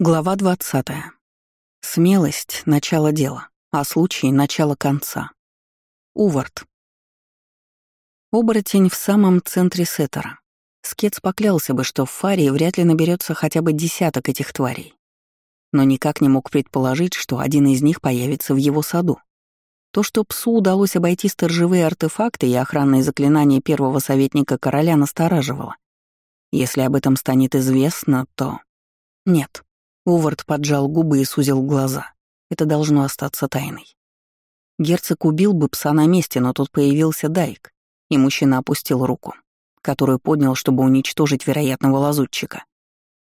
Глава 20. Смелость — начало дела, а случай — начало конца. Увард. Оборотень в самом центре сеттера. Скетс поклялся бы, что в Фарии вряд ли наберется хотя бы десяток этих тварей. Но никак не мог предположить, что один из них появится в его саду. То, что псу удалось обойти сторожевые артефакты и охранные заклинания первого советника короля, настораживало. Если об этом станет известно, то... Нет. Увард поджал губы и сузил глаза. Это должно остаться тайной. Герцог убил бы пса на месте, но тут появился Дайк, и мужчина опустил руку, которую поднял, чтобы уничтожить вероятного лазутчика.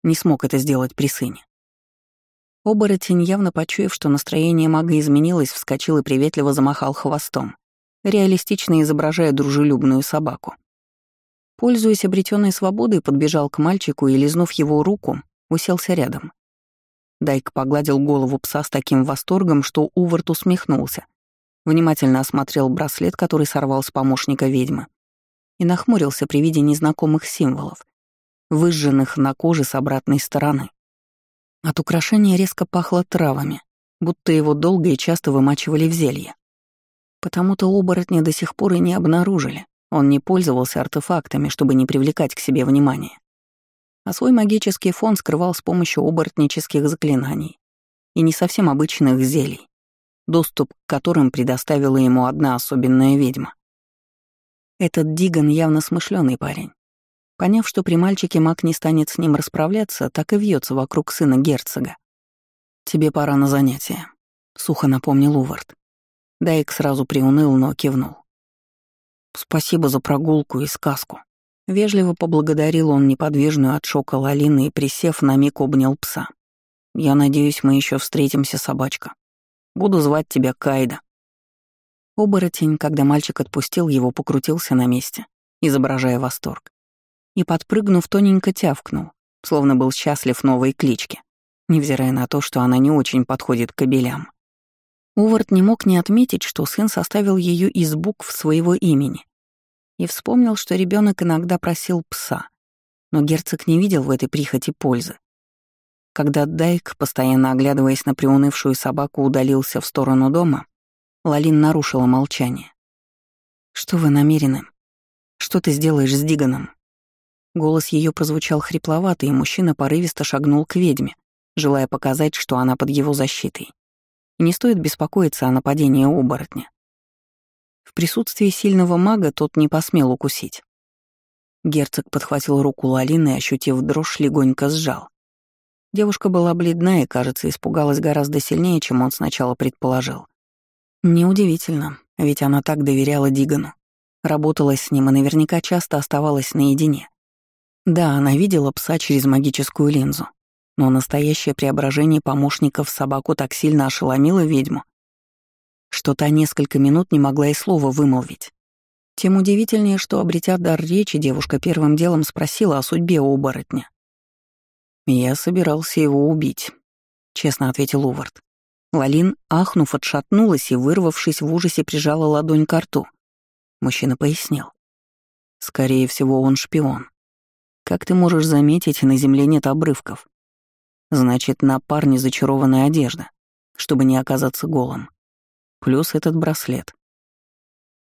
Не смог это сделать при сыне. Оборотень, явно почуяв, что настроение мага изменилось, вскочил и приветливо замахал хвостом, реалистично изображая дружелюбную собаку. Пользуясь обретенной свободой, подбежал к мальчику и, лизнув его руку, уселся рядом. Дайк погладил голову пса с таким восторгом, что Увард усмехнулся. Внимательно осмотрел браслет, который сорвал с помощника ведьмы, и нахмурился при виде незнакомых символов, выжженных на коже с обратной стороны. От украшения резко пахло травами, будто его долго и часто вымачивали в зелье. Потому-то оборотня до сих пор и не обнаружили. Он не пользовался артефактами, чтобы не привлекать к себе внимания а свой магический фон скрывал с помощью оборотнических заклинаний и не совсем обычных зелий, доступ к которым предоставила ему одна особенная ведьма. Этот Диган явно смышленый парень. Поняв, что при мальчике маг не станет с ним расправляться, так и вьется вокруг сына герцога. «Тебе пора на занятия», — сухо напомнил Увард. Дайк сразу приуныл, но кивнул. «Спасибо за прогулку и сказку», Вежливо поблагодарил он неподвижную от шока Лалины и, присев, на миг обнял пса. «Я надеюсь, мы еще встретимся, собачка. Буду звать тебя Кайда». Оборотень, когда мальчик отпустил его, покрутился на месте, изображая восторг. И, подпрыгнув, тоненько тявкнул, словно был счастлив новой кличке, невзирая на то, что она не очень подходит к кобелям. Увард не мог не отметить, что сын составил ее из букв своего имени, и вспомнил, что ребенок иногда просил пса, но герцог не видел в этой прихоти пользы. Когда Дайк, постоянно оглядываясь на приунывшую собаку, удалился в сторону дома, Лалин нарушила молчание. «Что вы намерены? Что ты сделаешь с Диганом?» Голос ее прозвучал хрипловато, и мужчина порывисто шагнул к ведьме, желая показать, что она под его защитой. И не стоит беспокоиться о нападении оборотня. В присутствии сильного мага тот не посмел укусить. Герцог подхватил руку Лалины и, ощутив дрожь, легонько сжал. Девушка была бледна и, кажется, испугалась гораздо сильнее, чем он сначала предположил. Неудивительно, ведь она так доверяла Дигану. Работала с ним и наверняка часто оставалась наедине. Да, она видела пса через магическую линзу, но настоящее преображение помощников собаку так сильно ошеломило ведьму, что та несколько минут не могла и слова вымолвить. Тем удивительнее, что, обретя дар речи, девушка первым делом спросила о судьбе оборотня. «Я собирался его убить», — честно ответил Увард. Лалин, ахнув, отшатнулась и, вырвавшись в ужасе, прижала ладонь к рту. Мужчина пояснил. «Скорее всего, он шпион. Как ты можешь заметить, на земле нет обрывков. Значит, на парне зачарованная одежда, чтобы не оказаться голым. Плюс этот браслет.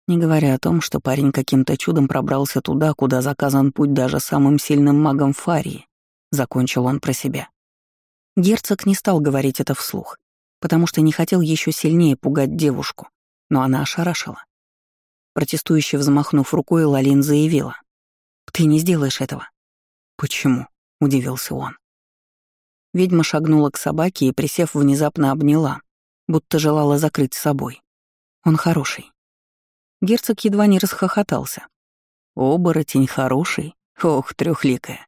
Не говоря о том, что парень каким-то чудом пробрался туда, куда заказан путь даже самым сильным магом Фарии, закончил он про себя. Герцог не стал говорить это вслух, потому что не хотел еще сильнее пугать девушку, но она ошарашила. Протестующе взмахнув рукой, Лалин заявила. «Ты не сделаешь этого». «Почему?» — удивился он. Ведьма шагнула к собаке и, присев, внезапно обняла, будто желала закрыть собой. Он хороший. Герцог едва не расхохотался. Оборотень хороший? Ох, трехликая.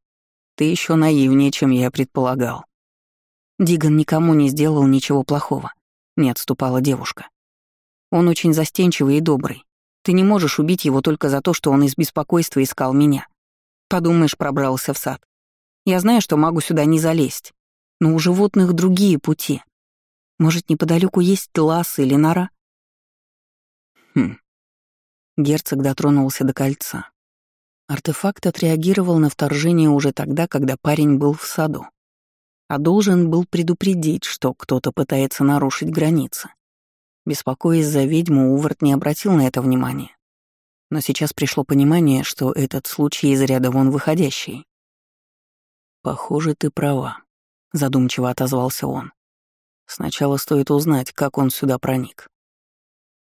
Ты еще наивнее, чем я предполагал. Диган никому не сделал ничего плохого. Не отступала девушка. Он очень застенчивый и добрый. Ты не можешь убить его только за то, что он из беспокойства искал меня. Подумаешь, пробрался в сад. Я знаю, что могу сюда не залезть. Но у животных другие пути. Может, неподалеку есть лаз или нора? Хм. Герцог дотронулся до кольца. Артефакт отреагировал на вторжение уже тогда, когда парень был в саду. а должен был предупредить, что кто-то пытается нарушить границы. Беспокоясь за ведьму, Увард не обратил на это внимания. Но сейчас пришло понимание, что этот случай из ряда вон выходящий. «Похоже, ты права», — задумчиво отозвался он. «Сначала стоит узнать, как он сюда проник».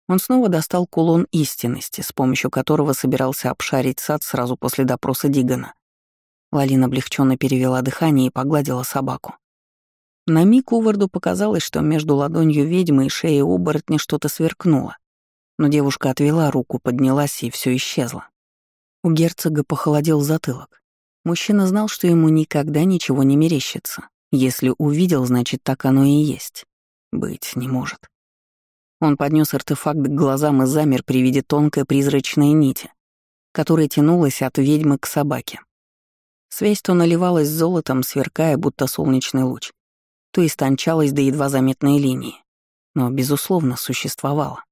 Он снова достал кулон истинности, с помощью которого собирался обшарить сад сразу после допроса Дигана. Лалина облегченно перевела дыхание и погладила собаку. На миг Уварду показалось, что между ладонью ведьмы и шеей оборотня что-то сверкнуло. Но девушка отвела руку, поднялась, и все исчезло. У герцога похолодел затылок. Мужчина знал, что ему никогда ничего не мерещится. Если увидел, значит, так оно и есть. Быть не может. Он поднес артефакт к глазам и замер при виде тонкой призрачной нити, которая тянулась от ведьмы к собаке. Связь то наливалась золотом, сверкая, будто солнечный луч, то истончалась до едва заметной линии, но, безусловно, существовала.